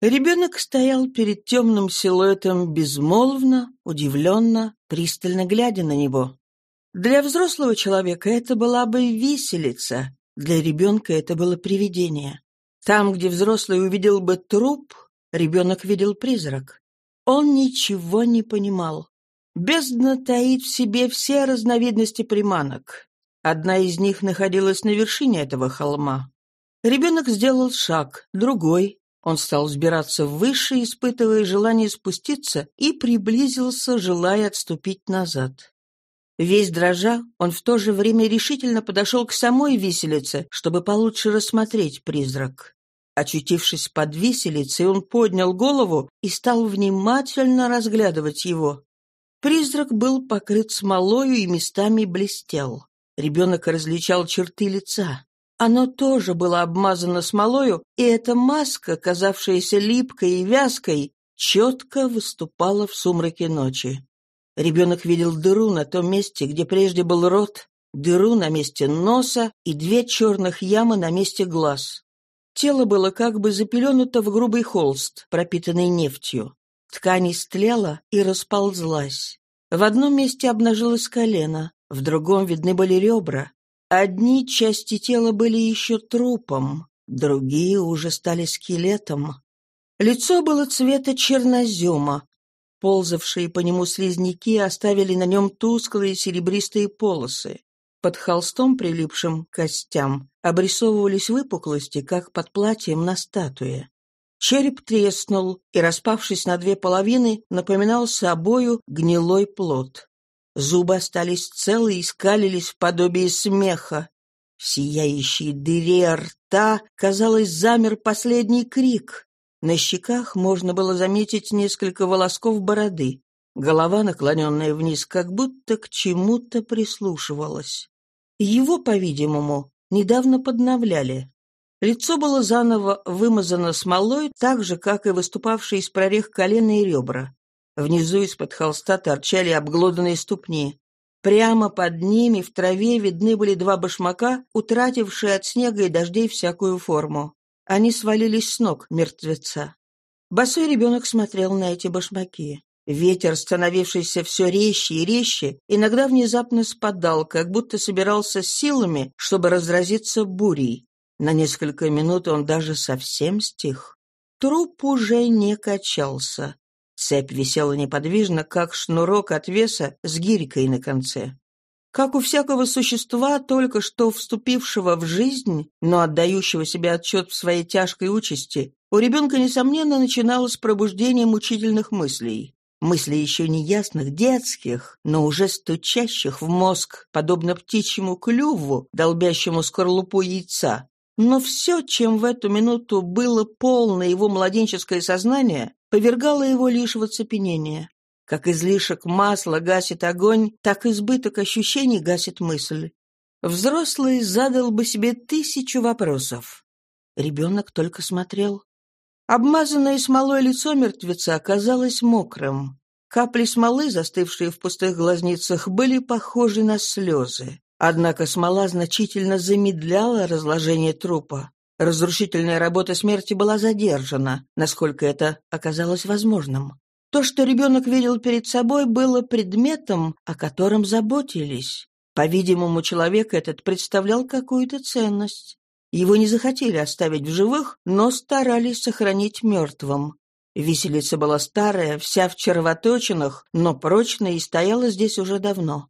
Ребенок стоял перед темным силуэтом безмолвно, удивленно, пристально глядя на него. Для взрослого человека это была бы виселица, для ребенка это было привидение. Там, где взрослый увидел бы труп, ребенок видел призрак. Он ничего не понимал. Бездна таит в себе все разновидности приманок. Одна из них находилась на вершине этого холма. Ребенок сделал шаг, другой, он стал взбираться выше, испытывая желание спуститься, и приблизился, желая отступить назад. Весь дрожа, он в то же время решительно подошел к самой виселице, чтобы получше рассмотреть призрак. Очутившись под виселицей, он поднял голову и стал внимательно разглядывать его. Призрак был покрыт смолою и местами блестел. Ребенок различал черты лица. Оно тоже было обмазано смолою, и эта маска, казавшаяся липкой и вязкой, четко выступала в сумраке ночи. Ребенок видел дыру на том месте, где прежде был рот, дыру на месте носа и две черных ямы на месте глаз. Тело было как бы запеленуто в грубый холст, пропитанный нефтью. Ткань истлела и расползлась. В одном месте обнажилось колено, в другом видны были ребра, Одни части тела были еще трупом, другие уже стали скелетом. Лицо было цвета чернозема. Ползавшие по нему слизняки оставили на нем тусклые серебристые полосы. Под холстом, прилипшим к костям, обрисовывались выпуклости, как под платьем на статуе. Череп треснул и, распавшись на две половины, напоминал собою гнилой плод. Зубы остались целы и скалились в подобии смеха. В сияющей дыре рта, казалось, замер последний крик. На щеках можно было заметить несколько волосков бороды. Голова, наклоненная вниз, как будто к чему-то прислушивалась. Его, по-видимому, недавно подновляли. Лицо было заново вымазано смолой, так же, как и выступавшие из прорех колена и ребра. Внизу из-под холста торчали обглоданные ступни. Прямо под ними в траве видны были два башмака, утратившие от снега и дождей всякую форму. Они свалились с ног мертвеца. Босой ребенок смотрел на эти башмаки. Ветер, становившийся все резче и резче, иногда внезапно спадал, как будто собирался силами, чтобы разразиться бурей. На несколько минут он даже совсем стих. Труп уже не качался. Цепь висела неподвижно, как шнурок от веса с гирькой на конце. Как у всякого существа, только что вступившего в жизнь, но отдающего себе отчет в своей тяжкой участи, у ребенка, несомненно, начиналось пробуждение мучительных мыслей. Мыслей еще неясных, детских, но уже стучащих в мозг, подобно птичьему клюву, долбящему скорлупу яйца. Но все, чем в эту минуту было полно его младенческое сознание, повергало его лишь в оцепенение. Как излишек масла гасит огонь, так избыток ощущений гасит мысль. Взрослый задал бы себе тысячу вопросов. Ребенок только смотрел. Обмазанное смолой лицо мертвеца оказалось мокрым. Капли смолы, застывшие в пустых глазницах, были похожи на слезы. Однако смола значительно замедляла разложение трупа. Разрушительная работа смерти была задержана, насколько это оказалось возможным. То, что ребенок видел перед собой, было предметом, о котором заботились. По-видимому, человек этот представлял какую-то ценность. Его не захотели оставить в живых, но старались сохранить мертвым. Виселица была старая, вся в червоточинах, но прочная и стояла здесь уже давно.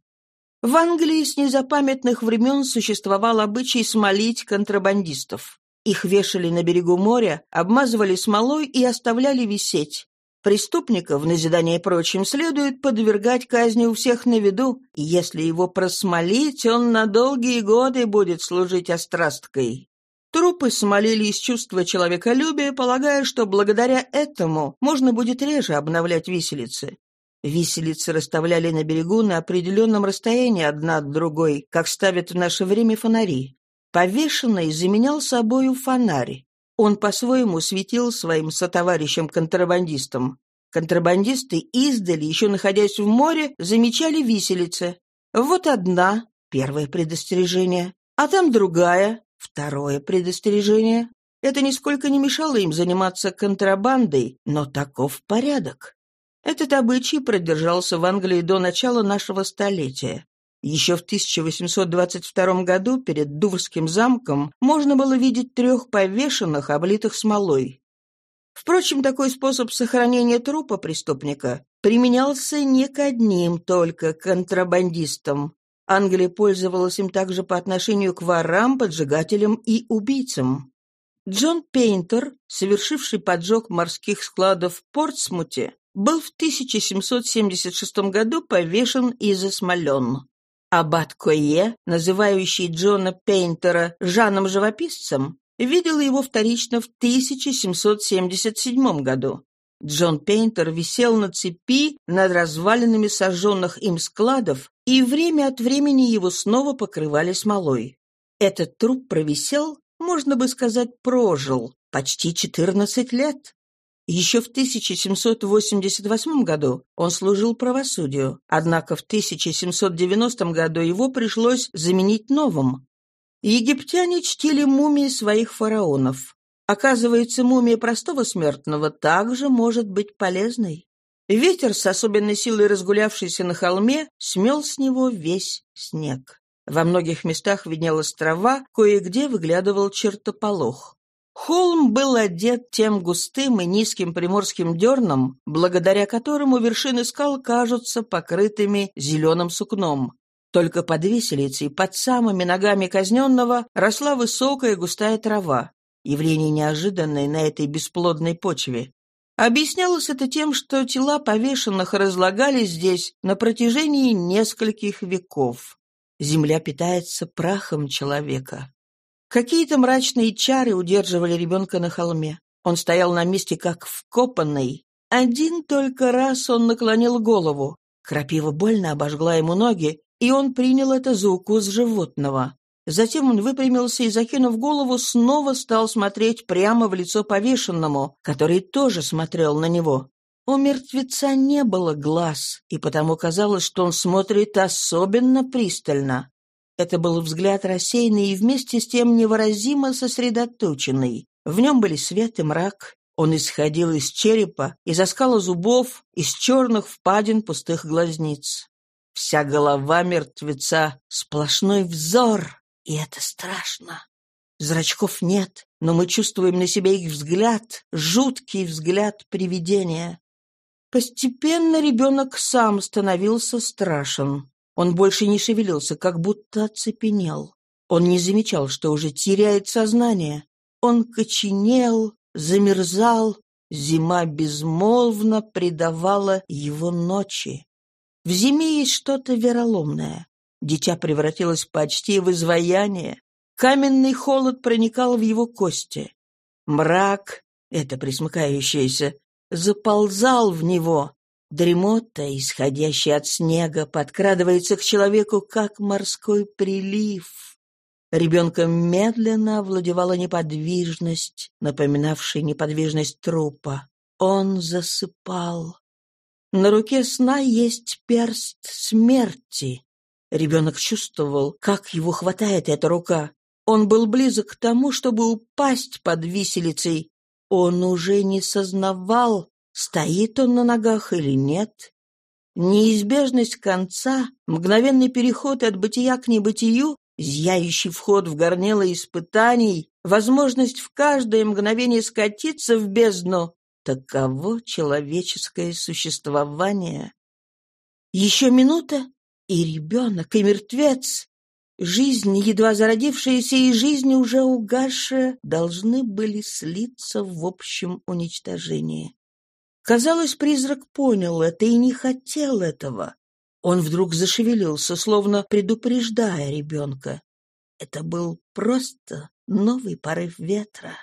В Англии с незапамятных времен существовал обычай смолить контрабандистов. Их вешали на берегу моря, обмазывали смолой и оставляли висеть. Преступников, в назидание прочим, следует подвергать казни у всех на виду, и если его просмолить, он на долгие годы будет служить острасткой. Трупы смолили из чувства человеколюбия, полагая, что благодаря этому можно будет реже обновлять виселицы. Виселицы расставляли на берегу на определенном расстоянии одна от другой, как ставят в наше время фонари. Повешенный заменял собою фонарь. Он по-своему светил своим сотоварищам-контрабандистам. Контрабандисты издали, еще находясь в море, замечали виселицы. Вот одна, первое предостережение, а там другая, второе предостережение. Это нисколько не мешало им заниматься контрабандой, но таков порядок. Этот обычай продержался в Англии до начала нашего столетия. Еще в 1822 году перед Дуврским замком можно было видеть трех повешенных, облитых смолой. Впрочем, такой способ сохранения трупа преступника применялся не к одним только контрабандистам. Англия пользовалась им также по отношению к ворам, поджигателям и убийцам. Джон Пейнтер, совершивший поджог морских складов в Портсмуте, был в 1776 году повешен и засмолен. Аббат Койе, называющий Джона Пейнтера Жаном-живописцем, видел его вторично в 1777 году. Джон Пейнтер висел на цепи над развалинами сожженных им складов, и время от времени его снова покрывали смолой. Этот труп провисел, можно бы сказать, прожил почти 14 лет. Еще в 1788 году он служил правосудию, однако в 1790 году его пришлось заменить новым. Египтяне чтили мумии своих фараонов. Оказывается, мумия простого смертного также может быть полезной. Ветер, с особенной силой разгулявшийся на холме, смел с него весь снег. Во многих местах виднелась трава, кое-где выглядывал чертополох. Холм был одет тем густым и низким приморским дерном, благодаря которому вершины скал кажутся покрытыми зеленым сукном. Только под виселицей, под самыми ногами казненного, росла высокая густая трава. Явление неожиданное на этой бесплодной почве. Объяснялось это тем, что тела повешенных разлагались здесь на протяжении нескольких веков. Земля питается прахом человека. Какие-то мрачные чары удерживали ребенка на холме. Он стоял на месте, как вкопанный. Один только раз он наклонил голову. Крапива больно обожгла ему ноги, и он принял это за укус животного. Затем он выпрямился и, закинув голову, снова стал смотреть прямо в лицо повешенному, который тоже смотрел на него. У мертвеца не было глаз, и потому казалось, что он смотрит особенно пристально. Это был взгляд рассеянный и вместе с тем невыразимо сосредоточенный. В нем были свет и мрак. Он исходил из черепа, из оскала зубов, из черных впадин пустых глазниц. Вся голова мертвеца — сплошной взор, и это страшно. Зрачков нет, но мы чувствуем на себе их взгляд, жуткий взгляд привидения. Постепенно ребенок сам становился страшен. Он больше не шевелился, как будто оцепенел. Он не замечал, что уже теряет сознание. Он коченел, замерзал, зима безмолвно предавала его ночи. В зиме есть что-то вероломное. Дитя превратилось почти в изваяние. Каменный холод проникал в его кости. Мрак, это присмыкающееся, заползал в него, Дремота, исходящая от снега, подкрадывается к человеку, как морской прилив. Ребенком медленно овладевала неподвижность, напоминавшая неподвижность трупа. Он засыпал. На руке сна есть перст смерти. Ребенок чувствовал, как его хватает эта рука. Он был близок к тому, чтобы упасть под виселицей. Он уже не сознавал, Стоит он на ногах или нет? Неизбежность конца, мгновенный переход от бытия к небытию, зияющий вход в горнило испытаний, возможность в каждое мгновение скатиться в бездну — таково человеческое существование. Еще минута, и ребенок, и мертвец, жизнь, едва зародившаяся, и жизнь, уже угасшая, должны были слиться в общем уничтожении. Казалось, призрак понял это и не хотел этого. Он вдруг зашевелился, словно предупреждая ребенка. Это был просто новый порыв ветра.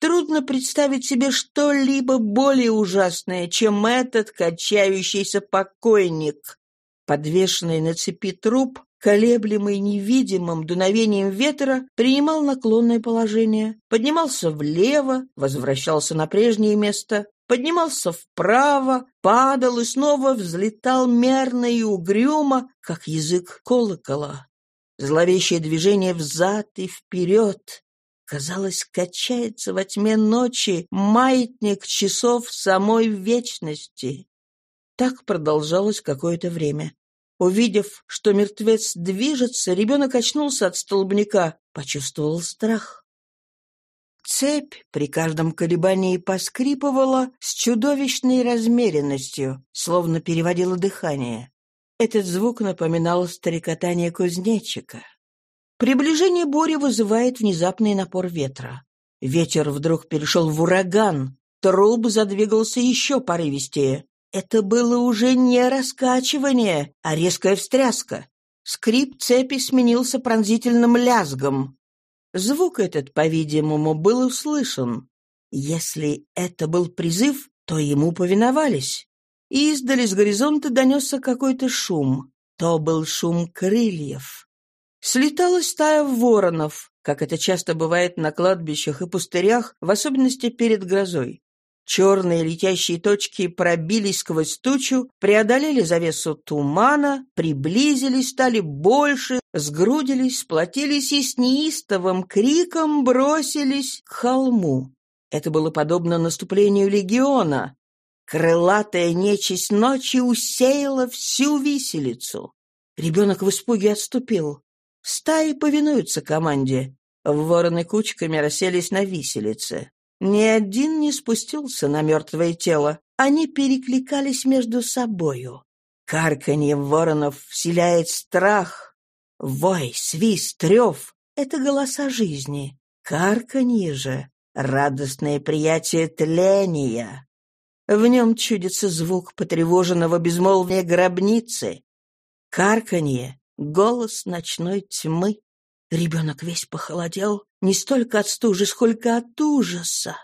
Трудно представить себе что-либо более ужасное, чем этот качающийся покойник. Подвешенный на цепи труп, колеблемый невидимым дуновением ветра, принимал наклонное положение, поднимался влево, возвращался на прежнее место, поднимался вправо, падал и снова взлетал мерно и угрюмо, как язык колокола. Зловещее движение взад и вперед. Казалось, качается во тьме ночи маятник часов самой вечности. Так продолжалось какое-то время. Увидев, что мертвец движется, ребенок очнулся от столбняка, почувствовал страх. Цепь при каждом колебании поскрипывала с чудовищной размеренностью, словно переводила дыхание. Этот звук напоминал стрекотание кузнечика. Приближение бури вызывает внезапный напор ветра. Ветер вдруг перешел в ураган. Труб задвигался еще порывистее. Это было уже не раскачивание, а резкая встряска. Скрип цепи сменился пронзительным лязгом. Звук этот, по-видимому, был услышан. Если это был призыв, то ему повиновались. Издали с горизонта донесся какой-то шум. То был шум крыльев. Слетала стая воронов, как это часто бывает на кладбищах и пустырях, в особенности перед грозой. Черные летящие точки пробились сквозь тучу, преодолели завесу тумана, приблизились, стали больше, сгрудились, сплотились и с неистовым криком бросились к холму. Это было подобно наступлению легиона. Крылатая нечисть ночи усеяла всю виселицу. Ребенок в испуге отступил. Стаи повинуются команде. Вороны кучками расселись на виселице. Ни один не спустился на мертвое тело. Они перекликались между собою. Карканье воронов вселяет страх. Вой, свист, трев — это голоса жизни. Карканье же — радостное приятие тления. В нем чудится звук потревоженного безмолвия гробницы. Карканье — голос ночной тьмы. Ребенок весь похолодел, не столько от стужи, сколько от ужаса.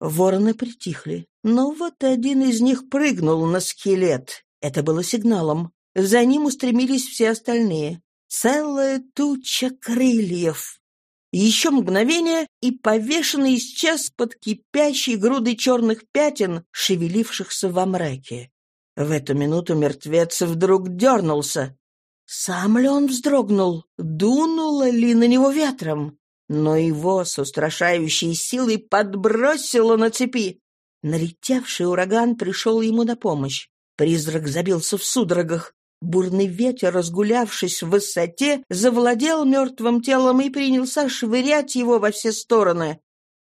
Вороны притихли, но вот один из них прыгнул на скелет. Это было сигналом. За ним устремились все остальные. Целая туча крыльев. Еще мгновение, и повешенный исчез под кипящей грудой черных пятен, шевелившихся во мраке. В эту минуту мертвец вдруг дернулся. Сам ли он вздрогнул? Дунуло ли на него ветром? Но его с устрашающей силой подбросило на цепи. Налетевший ураган пришел ему на помощь. Призрак забился в судорогах. Бурный ветер, разгулявшись в высоте, завладел мертвым телом и принялся швырять его во все стороны.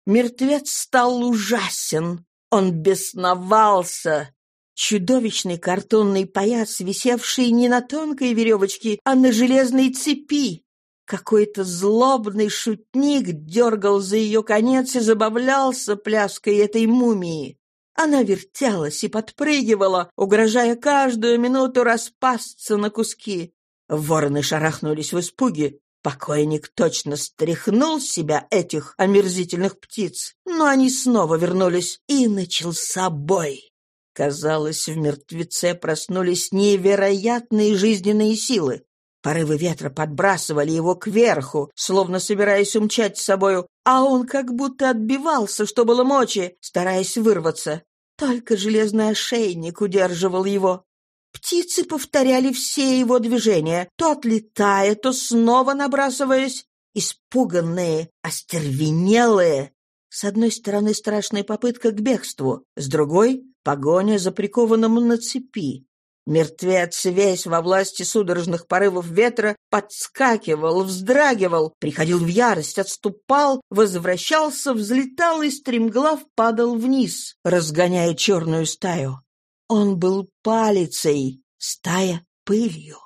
Мертвец стал ужасен. Он бесновался. Чудовищный картонный паяц, висевший не на тонкой веревочке, а на железной цепи. Какой-то злобный шутник дергал за ее конец и забавлялся пляской этой мумии. Она вертелась и подпрыгивала, угрожая каждую минуту распасться на куски. Вороны шарахнулись в испуге. Покойник точно стряхнул с себя этих омерзительных птиц, но они снова вернулись, и начался бой. Казалось, в мертвеце проснулись невероятные жизненные силы. Порывы ветра подбрасывали его кверху, словно собираясь умчать с собою, а он как будто отбивался, что было мочи, стараясь вырваться. Только железный ошейник удерживал его. Птицы повторяли все его движения, то отлетая, то снова набрасываясь, испуганные, остервенелые. С одной стороны страшная попытка к бегству, с другой Погоня за прикованным на цепи. Мертвец, весь во власти судорожных порывов ветра, подскакивал, вздрагивал, приходил в ярость, отступал, возвращался, взлетал и стремглав падал вниз, разгоняя черную стаю. Он был палицей, стая — пылью.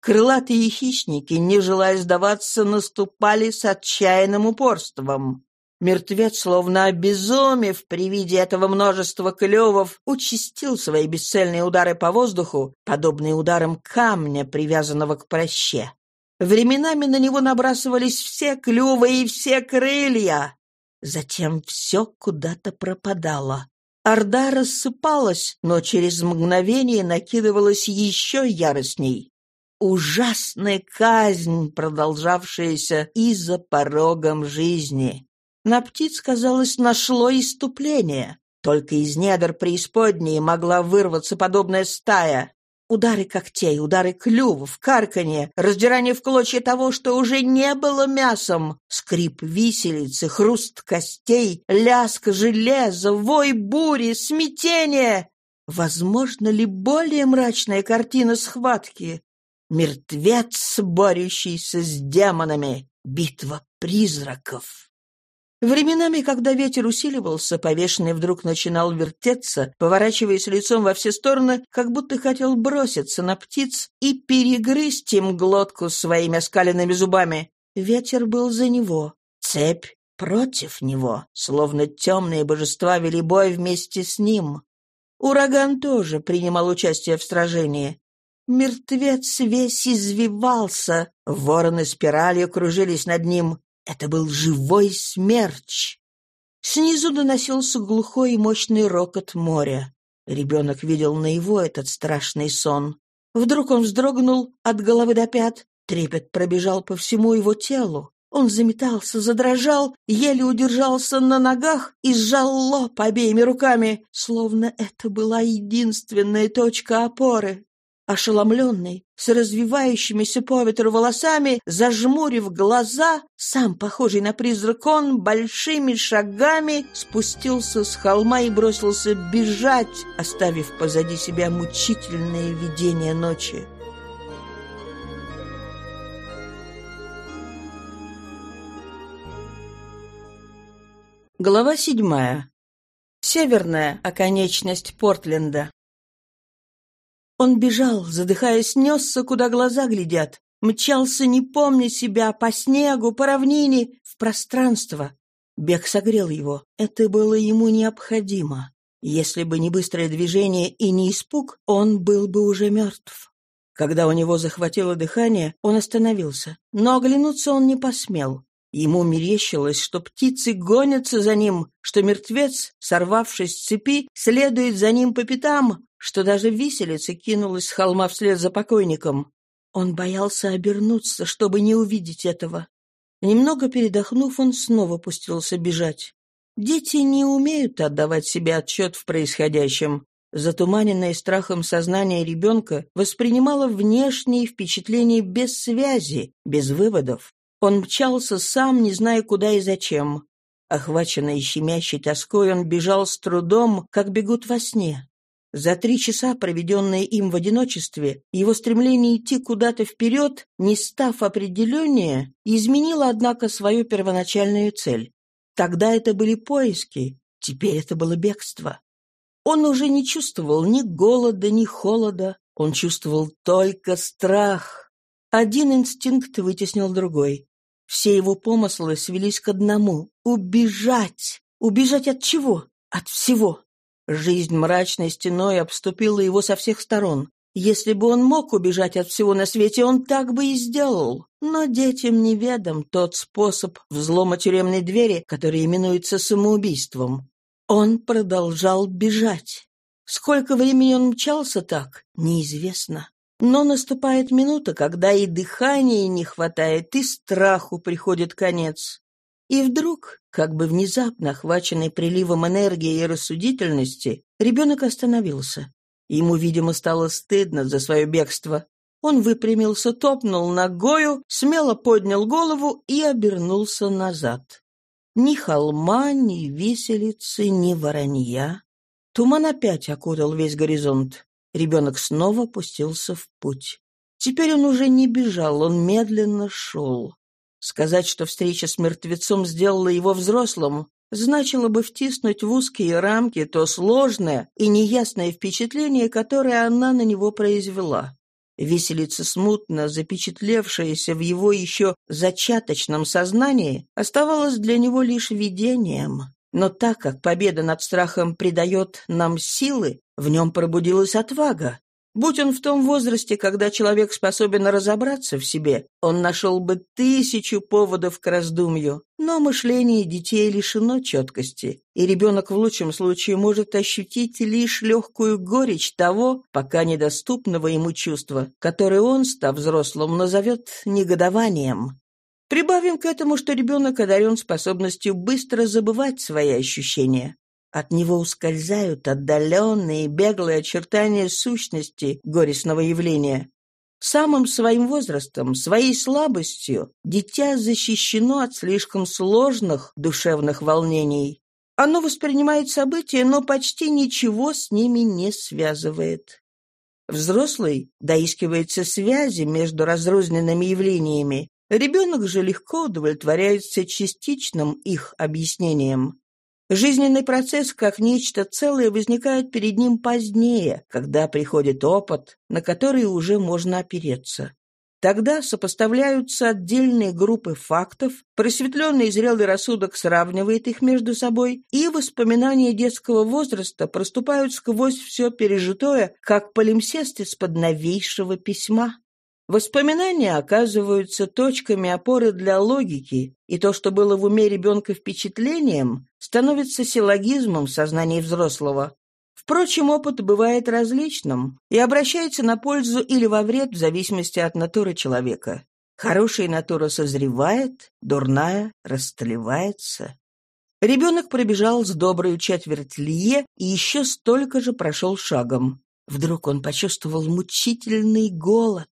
Крылатые хищники, не желая сдаваться, наступали с отчаянным упорством. Мертвец, словно обезумев при виде этого множества клювов, участил свои бесцельные удары по воздуху, подобные ударам камня, привязанного к проще. Временами на него набрасывались все клювы и все крылья. Затем все куда-то пропадало. Орда рассыпалась, но через мгновение накидывалась еще яростней. Ужасная казнь, продолжавшаяся и за порогом жизни. На птиц, казалось, нашло иступление. Только из недр преисподней могла вырваться подобная стая. Удары когтей, удары клювов, карканье, раздирание в клочья того, что уже не было мясом, скрип виселицы, хруст костей, ляск железа, вой бури, смятение. Возможно ли более мрачная картина схватки? Мертвец, борющийся с демонами. Битва призраков. Временами, когда ветер усиливался, повешенный вдруг начинал вертеться, поворачиваясь лицом во все стороны, как будто хотел броситься на птиц и перегрызть им глотку своими оскаленными зубами. Ветер был за него, цепь против него, словно темные божества вели бой вместе с ним. Ураган тоже принимал участие в сражении. Мертвец весь извивался, вороны спиралью кружились над ним, это был живой смерч. Снизу доносился глухой и мощный рокот моря. Ребенок видел на его этот страшный сон. Вдруг он вздрогнул от головы до пят. Трепет пробежал по всему его телу. Он заметался, задрожал, еле удержался на ногах и сжал лоб обеими руками, словно это была единственная точка опоры. Ошеломленный, с развивающимися по ветру волосами, зажмурив глаза, сам похожий на призрак он, большими шагами спустился с холма и бросился бежать, оставив позади себя мучительное видение ночи. Глава седьмая. Северная оконечность Портленда. Он бежал, задыхаясь, несся, куда глаза глядят. Мчался, не помня себя, по снегу, по равнине, в пространство. Бег согрел его. Это было ему необходимо. Если бы не быстрое движение и не испуг, он был бы уже мертв. Когда у него захватило дыхание, он остановился. Но оглянуться он не посмел. Ему мерещилось, что птицы гонятся за ним, что мертвец, сорвавшись с цепи, следует за ним по пятам, что даже виселица кинулась с холма вслед за покойником. Он боялся обернуться, чтобы не увидеть этого. Немного передохнув, он снова пустился бежать. Дети не умеют отдавать себе отчет в происходящем. Затуманенное страхом сознание ребенка воспринимало внешние впечатления без связи, без выводов. Он мчался сам, не зная куда и зачем. Охваченный щемящей тоской, он бежал с трудом, как бегут во сне. За три часа, проведенные им в одиночестве, его стремление идти куда-то вперед, не став определеннее, изменило, однако, свою первоначальную цель. Тогда это были поиски, теперь это было бегство. Он уже не чувствовал ни голода, ни холода, он чувствовал только страх. Один инстинкт вытеснил другой. Все его помыслы свелись к одному — убежать. Убежать от чего? От всего. Жизнь мрачной стеной обступила его со всех сторон. Если бы он мог убежать от всего на свете, он так бы и сделал. Но детям неведом тот способ взлома тюремной двери, который именуется самоубийством. Он продолжал бежать. Сколько времени он мчался так, неизвестно. Но наступает минута, когда и дыхания не хватает, и страху приходит конец. И вдруг, как бы внезапно охваченный приливом энергии и рассудительности, ребенок остановился. Ему, видимо, стало стыдно за свое бегство. Он выпрямился, топнул ногою, смело поднял голову и обернулся назад. Ни холма, ни виселицы, ни воронья. Туман опять окутал весь горизонт. Ребенок снова пустился в путь. Теперь он уже не бежал, он медленно шел. Сказать, что встреча с мертвецом сделала его взрослым, значило бы втиснуть в узкие рамки то сложное и неясное впечатление, которое она на него произвела. Виселица смутно запечатлевшаяся в его еще зачаточном сознании, оставалась для него лишь видением. Но так как победа над страхом придает нам силы, в нем пробудилась отвага. Будь он в том возрасте, когда человек способен разобраться в себе, он нашел бы тысячу поводов к раздумью. Но мышление детей лишено четкости, и ребенок в лучшем случае может ощутить лишь легкую горечь того, пока недоступного ему чувства, которое он, став взрослым, назовет негодованием. Прибавим к этому, что ребенок одарен способностью быстро забывать свои ощущения. От него ускользают отдаленные беглые очертания сущности горестного явления. Самым своим возрастом, своей слабостью дитя защищено от слишком сложных душевных волнений. Оно воспринимает события, но почти ничего с ними не связывает. Взрослый доискивается связи между разрозненными явлениями. Ребенок же легко удовлетворяется частичным их объяснением. Жизненный процесс как нечто целое возникает перед ним позднее, когда приходит опыт, на который уже можно опереться. Тогда сопоставляются отдельные группы фактов, просветленный и зрелый рассудок сравнивает их между собой, и воспоминания детского возраста проступают сквозь все пережитое, как полимсест из-под новейшего письма. Воспоминания оказываются точками опоры для логики, и то, что было в уме ребенка впечатлением, становится силлогизмом в сознании взрослого. Впрочем, опыт бывает различным и обращается на пользу или во вред в зависимости от натуры человека. Хорошая натура созревает, дурная растлевается. Ребенок пробежал с добрую четверть лье и еще столько же прошел шагом. Вдруг он почувствовал мучительный голод.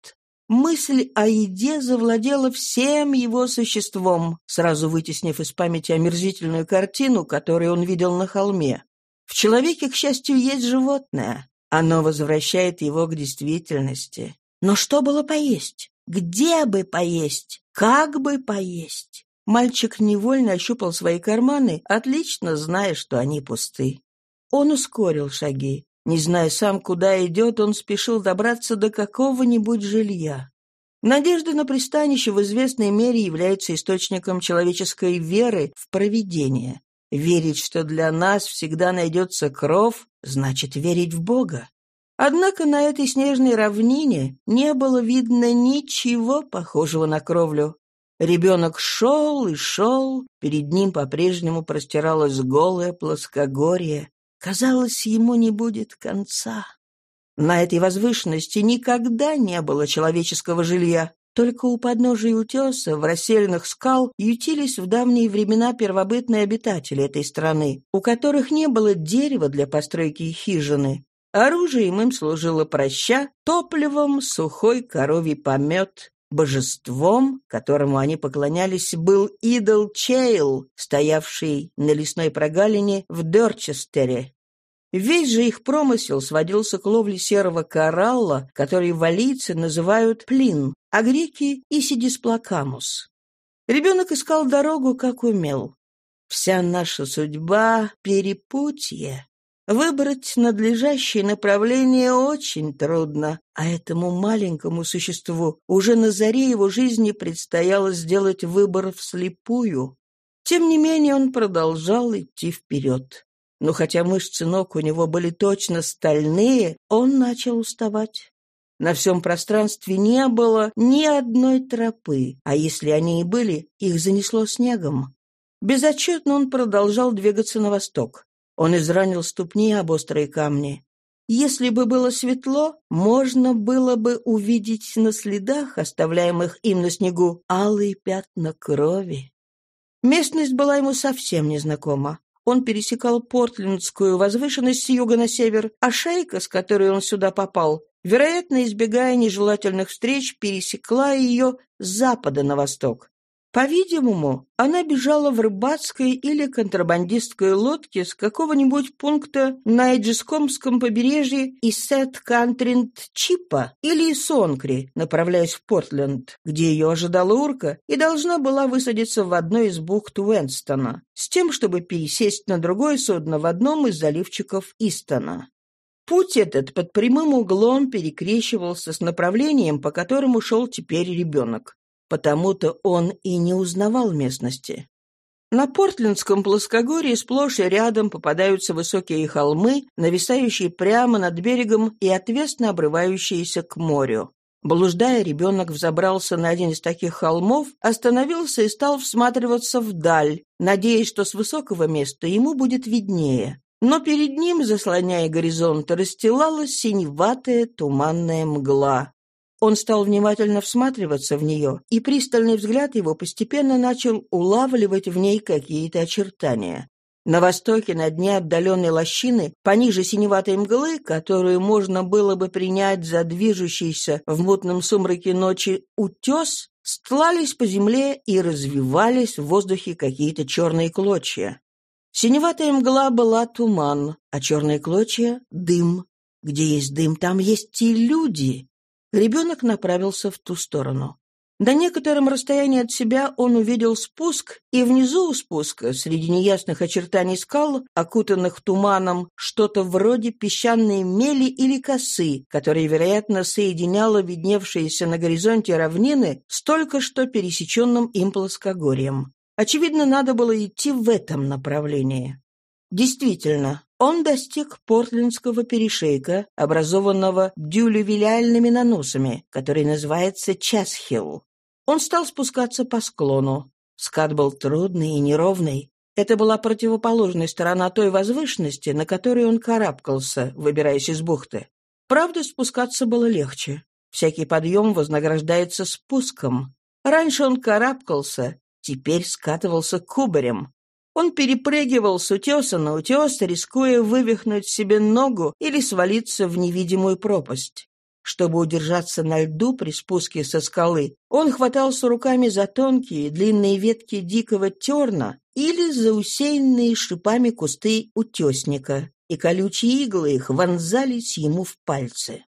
Мысль о еде завладела всем его существом, сразу вытеснив из памяти омерзительную картину, которую он видел на холме. В человеке, к счастью, есть животное. Оно возвращает его к действительности. Но что было поесть? Где бы поесть? Как бы поесть? Мальчик невольно ощупал свои карманы, отлично зная, что они пусты. Он ускорил шаги. Не зная сам, куда идет, он спешил добраться до какого-нибудь жилья. Надежда на пристанище в известной мере является источником человеческой веры в провидение. Верить, что для нас всегда найдется кров, значит верить в Бога. Однако на этой снежной равнине не было видно ничего похожего на кровлю. Ребенок шел и шел, перед ним по-прежнему простиралось голое плоскогорье. Казалось, ему не будет конца. На этой возвышенности никогда не было человеческого жилья. Только у подножия утеса, в расселенных скал, ютились в давние времена первобытные обитатели этой страны, у которых не было дерева для постройки хижины. Оружием им служила проща, топливом сухой коровий помет. Божеством, которому они поклонялись, был идол Чейл, стоявший на лесной прогалине в Дорчестере, Весь же их промысел сводился к ловле серого коралла, который валийцы называют плин, а греки — исидисплакамус. Ребенок искал дорогу, как умел. Вся наша судьба — перепутье. Выбрать надлежащее направление очень трудно, а этому маленькому существу уже на заре его жизни предстояло сделать выбор вслепую. Тем не менее он продолжал идти вперед. Но хотя мышцы ног у него были точно стальные, он начал уставать. На всем пространстве не было ни одной тропы, а если они и были, их занесло снегом. Безотчетно он продолжал двигаться на восток. Он изранил ступни об острые камни. Если бы было светло, можно было бы увидеть на следах, оставляемых им на снегу, алые пятна крови. Местность была ему совсем незнакома. Он пересекал Портлендскую возвышенность с юга на север, а шайка, с которой он сюда попал, вероятно, избегая нежелательных встреч, пересекла ее с запада на восток. По-видимому, она бежала в рыбацкой или контрабандистской лодке с какого-нибудь пункта на Эджискомском побережье из Сет-Кантринт-Чипа или из Сонкри, направляясь в Портленд, где ее ожидала урка и должна была высадиться в одной из бухт Уэнстона, с тем, чтобы пересесть на другое судно в одном из заливчиков Истона. Путь этот под прямым углом перекрещивался с направлением, по которому шел теперь ребенок. Потому-то он и не узнавал местности. На Портлендском плоскогорье сплошь и рядом попадаются высокие холмы, нависающие прямо над берегом и отвесно обрывающиеся к морю. Блуждая, ребенок взобрался на один из таких холмов, остановился и стал всматриваться вдаль, надеясь, что с высокого места ему будет виднее. Но перед ним, заслоняя горизонт, расстилалась синеватая туманная мгла. Он стал внимательно всматриваться в нее, и пристальный взгляд его постепенно начал улавливать в ней какие-то очертания. На востоке, на дне отдаленной лощины, пониже синеватой мглы, которую можно было бы принять за движущийся в мутном сумраке ночи утес, стлались по земле и развивались в воздухе какие-то черные клочья. Синеватая мгла была туман, а черные клочья — дым. Где есть дым, там есть и люди. Ребенок направился в ту сторону. На некотором расстоянии от себя он увидел спуск, и внизу у спуска, среди неясных очертаний скал, окутанных туманом, что-то вроде песчаной мели или косы, которая, вероятно, соединяла видневшиеся на горизонте равнины с только что пересеченным им плоскогорьем. Очевидно, надо было идти в этом направлении. Действительно, он достиг Портлендского перешейка, образованного дюлювилиальными наносами, который называется Часхилл. Он стал спускаться по склону. Скат был трудный и неровный. Это была противоположная сторона той возвышенности, на которой он карабкался, выбираясь из бухты. Правда, спускаться было легче. Всякий подъем вознаграждается спуском. Раньше он карабкался, теперь скатывался кубарем. Он перепрыгивал с утеса на утес, рискуя вывихнуть себе ногу или свалиться в невидимую пропасть. Чтобы удержаться на льду при спуске со скалы, он хватался руками за тонкие длинные ветки дикого терна или за усеянные шипами кусты утесника, и колючие иглы их вонзались ему в пальцы.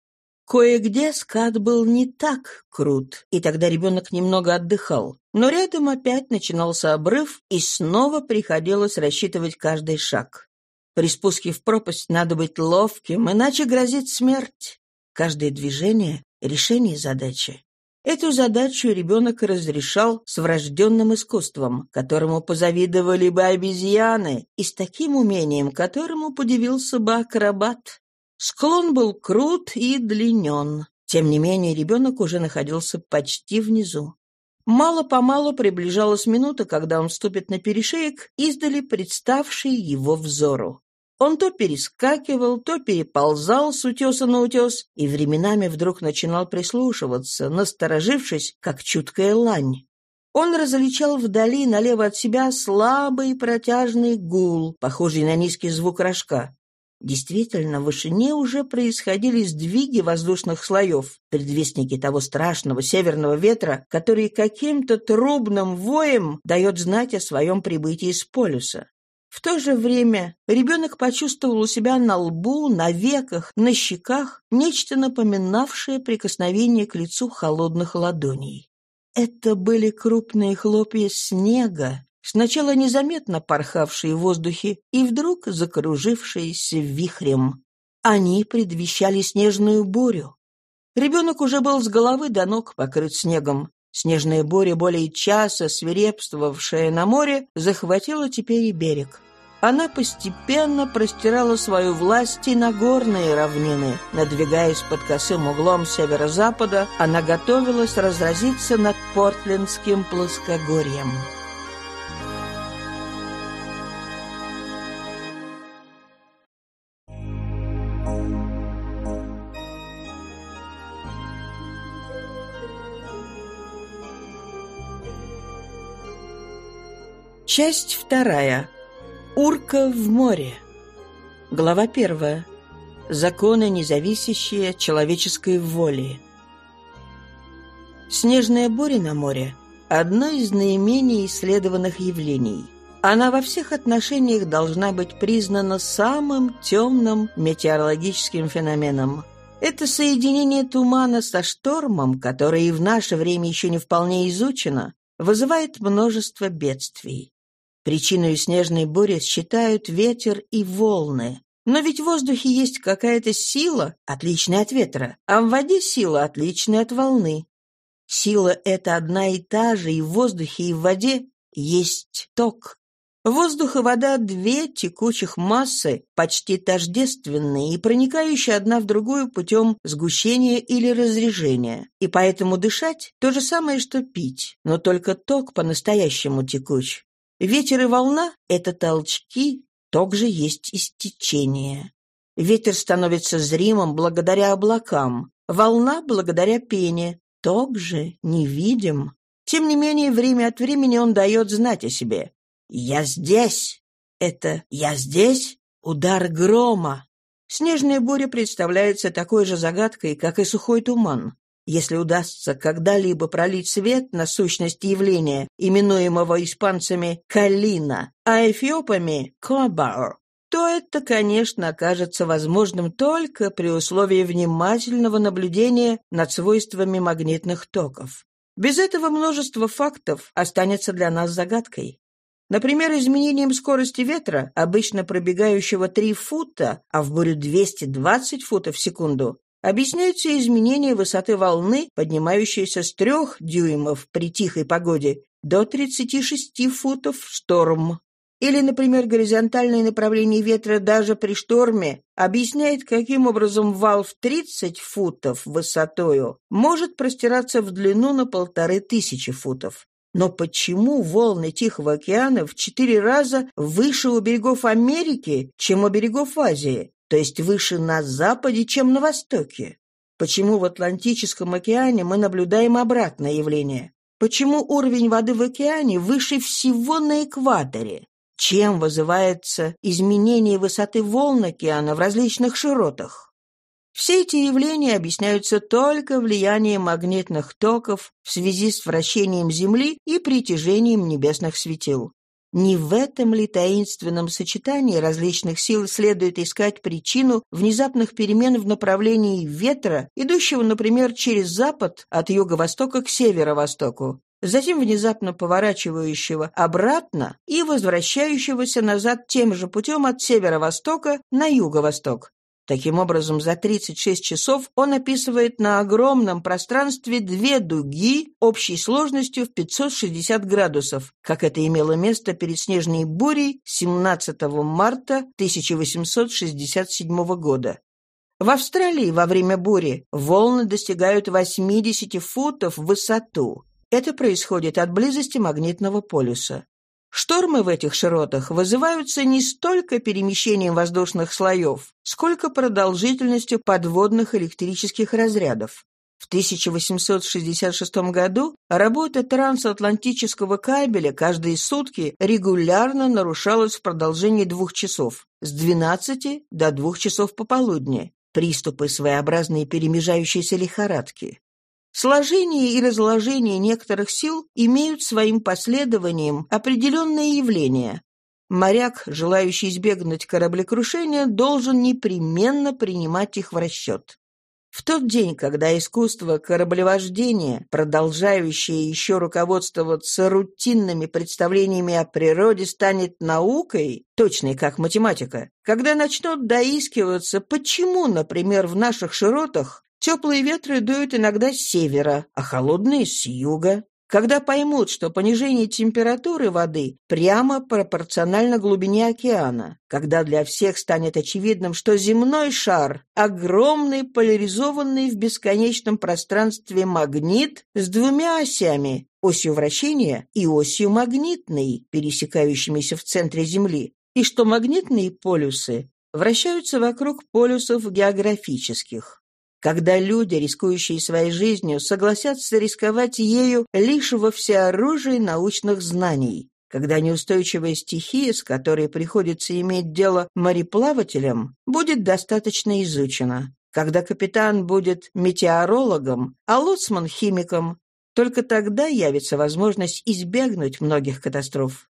Кое-где скат был не так крут, и тогда ребенок немного отдыхал. Но рядом опять начинался обрыв, и снова приходилось рассчитывать каждый шаг. При спуске в пропасть надо быть ловким, иначе грозит смерть. Каждое движение — решение задачи. Эту задачу ребенок разрешал с врожденным искусством, которому позавидовали бы обезьяны, и с таким умением, которому подивился бы акробат. Склон был крут и длинен. Тем не менее, ребенок уже находился почти внизу. Мало-помалу приближалась минута, когда он вступит на перешеек, издали представший его взору. Он то перескакивал, то переползал с утеса на утес и временами вдруг начинал прислушиваться, насторожившись, как чуткая лань. Он различал вдали, налево от себя, слабый протяжный гул, похожий на низкий звук рожка. Действительно, в вышине уже происходили сдвиги воздушных слоев, предвестники того страшного северного ветра, который каким-то трубным воем дает знать о своем прибытии с полюса. В то же время ребенок почувствовал у себя на лбу, на веках, на щеках нечто напоминавшее прикосновение к лицу холодных ладоней. Это были крупные хлопья снега, сначала незаметно порхавшие в воздухе и вдруг закружившиеся вихрем. Они предвещали снежную бурю. Ребенок уже был с головы до ног покрыт снегом. Снежная буря, более часа свирепствовавшая на море, захватила теперь и берег. Она постепенно простирала свою власть и на горные равнины. Надвигаясь под косым углом северо-запада, она готовилась разразиться над Портлендским плоскогорьем. Часть вторая. Урка в море. Глава первая. Законы, независящие от человеческой воли. Снежная буря на море – одно из наименее исследованных явлений. Она во всех отношениях должна быть признана самым темным метеорологическим феноменом. Это соединение тумана со штормом, которое и в наше время еще не вполне изучено, вызывает множество бедствий. Причиной снежной бури считают ветер и волны. Но ведь в воздухе есть какая-то сила, отличная от ветра, а в воде сила, отличная от волны. Сила — это одна и та же, и в воздухе, и в воде есть ток. Воздух и вода — две текучих массы, почти тождественные и проникающие одна в другую путем сгущения или разрежения. И поэтому дышать — то же самое, что пить, но только ток по-настоящему текуч. Ветер и волна — это толчки, ток же есть истечение. Ветер становится зримым благодаря облакам, волна — благодаря пене, ток же невидим. Тем не менее, время от времени он дает знать о себе. «Я здесь!» это «я здесь», удар грома. Снежная буря представляется такой же загадкой, как и сухой туман. Если удастся когда-либо пролить свет на сущность явления, именуемого испанцами «калина», а эфиопами «кобар», то это, конечно, окажется возможным только при условии внимательного наблюдения над свойствами магнитных токов. Без этого множество фактов останется для нас загадкой. Например, изменением скорости ветра, обычно пробегающего 3 фута, а в бурю 220 футов в секунду, объясняются изменения высоты волны, поднимающейся с 3 дюймов при тихой погоде до 36 футов в шторм. Или, например, горизонтальное направление ветра даже при шторме объясняет, каким образом вал в 30 футов высотою может простираться в длину на полторы тысячи футов. Но почему волны Тихого океана в четыре раза выше у берегов Америки, чем у берегов Азии, то есть выше на западе, чем на востоке? Почему в Атлантическом океане мы наблюдаем обратное явление? Почему уровень воды в океане выше всего на экваторе? Чем вызывается изменение высоты волн океана в различных широтах? Все эти явления объясняются только влиянием магнитных токов в связи с вращением Земли и притяжением небесных светил. Не в этом ли таинственном сочетании различных сил следует искать причину внезапных перемен в направлении ветра, идущего, например, через запад от юго-востока к северо-востоку, затем внезапно поворачивающего обратно и возвращающегося назад тем же путем от северо-востока на юго-восток. Таким образом, за 36 часов он описывает на огромном пространстве две дуги общей сложностью в 560 градусов, как это имело место перед снежной бурей 17 марта 1867 года. В Австралии во время бури волны достигают 80 футов в высоту. Это происходит от близости магнитного полюса. Штормы в этих широтах вызываются не столько перемещением воздушных слоев, сколько продолжительностью подводных электрических разрядов. В 1866 году работа трансатлантического кабеля каждые сутки регулярно нарушалась в продолжении двух часов, с 12 до 2 часов пополудни, приступы своеобразной перемежающейся лихорадки. Сложение и разложение некоторых сил имеют своим последованием определенные явления. Моряк, желающий избегнуть кораблекрушения, должен непременно принимать их в расчет. В тот день, когда искусство кораблевождения, продолжающее еще руководствоваться рутинными представлениями о природе, станет наукой, точной как математика, когда начнут доискиваться, почему, например, в наших широтах Теплые ветры дуют иногда с севера, а холодные — с юга. Когда поймут, что понижение температуры воды прямо пропорционально глубине океана, когда для всех станет очевидным, что земной шар — огромный поляризованный в бесконечном пространстве магнит с двумя осями — осью вращения и осью магнитной, пересекающимися в центре Земли, и что магнитные полюсы вращаются вокруг полюсов географических когда люди, рискующие своей жизнью, согласятся рисковать ею лишь во всеоружии научных знаний, когда неустойчивая стихия, с которой приходится иметь дело мореплавателям, будет достаточно изучена, когда капитан будет метеорологом, а лоцман — химиком, только тогда явится возможность избегнуть многих катастроф.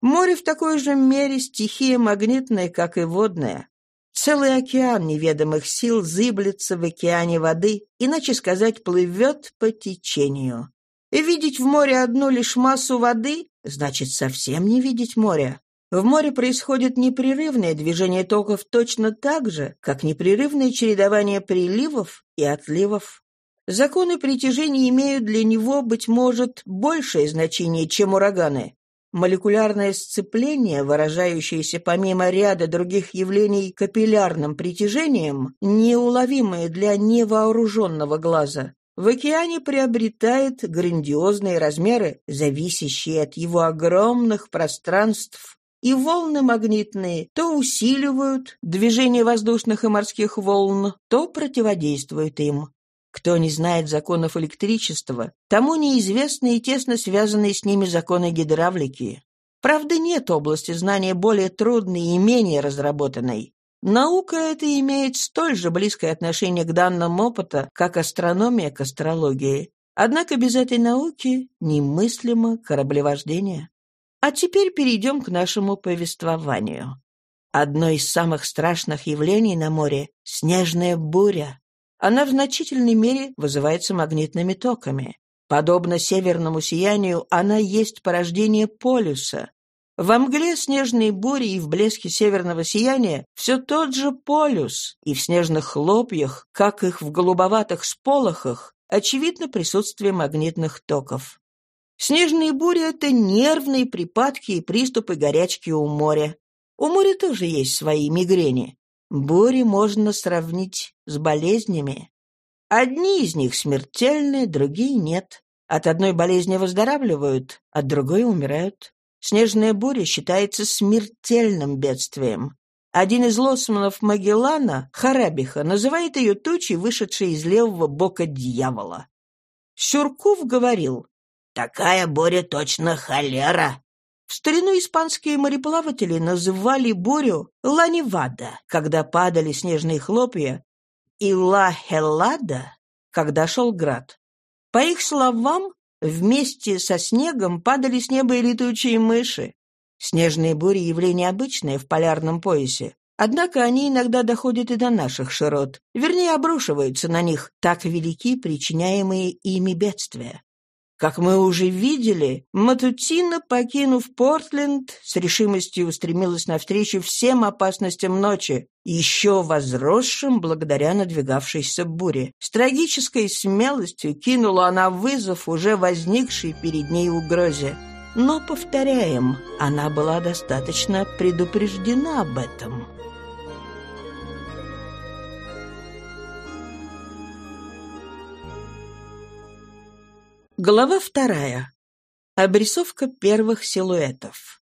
Море в такой же мере стихия магнитная, как и водная. Целый океан неведомых сил зыблется в океане воды, иначе сказать, плывет по течению. И видеть в море одну лишь массу воды значит совсем не видеть моря. В море происходит непрерывное движение токов точно так же, как непрерывное чередование приливов и отливов. Законы притяжения имеют для него, быть может, большее значение, чем ураганы. Молекулярное сцепление, выражающееся помимо ряда других явлений капиллярным притяжением, неуловимое для невооруженного глаза, в океане приобретает грандиозные размеры, зависящие от его огромных пространств, и волны магнитные то усиливают движение воздушных и морских волн, то противодействуют им. Кто не знает законов электричества, тому неизвестны и тесно связанные с ними законы гидравлики. Правда, нет области знания более трудной и менее разработанной. Наука эта имеет столь же близкое отношение к данным опыта, как астрономия к астрологии. Однако без этой науки немыслимо кораблевождение. А теперь перейдем к нашему повествованию. Одно из самых страшных явлений на море — снежная буря. Она в значительной мере вызывается магнитными токами. Подобно северному сиянию, она есть порождение полюса. Во мгле снежной бури и в блеске северного сияния все тот же полюс, и в снежных хлопьях, как их в голубоватых сполохах, очевидно присутствие магнитных токов. Снежные бури — это нервные припадки и приступы горячки у моря. У моря тоже есть свои мигрени. Бури можно сравнить с болезнями. Одни из них смертельны, другие нет. От одной болезни выздоравливают, от другой умирают. Снежная буря считается смертельным бедствием. Один из лоцманов Магеллана, Харабиха, называет ее тучей, вышедшей из левого бока дьявола. Сюрков говорил, «Такая буря точно холера». В старину испанские мореплаватели называли бурю «ланевада», когда падали снежные хлопья, и «ла хеллада», когда шел град. По их словам, Вместе со снегом падали с неба и летучие мыши. Снежные бури — явление обычное в полярном поясе. Однако они иногда доходят и до наших широт, вернее, обрушиваются на них, так велики причиняемые ими бедствия. Как мы уже видели, Матутина, покинув Портленд, с решимостью устремилась навстречу всем опасностям ночи, еще возросшим благодаря надвигавшейся буре. С трагической смелостью кинула она вызов уже возникшей перед ней угрозе. Но, повторяем, она была достаточно предупреждена об этом. Глава вторая. Обрисовка первых силуэтов.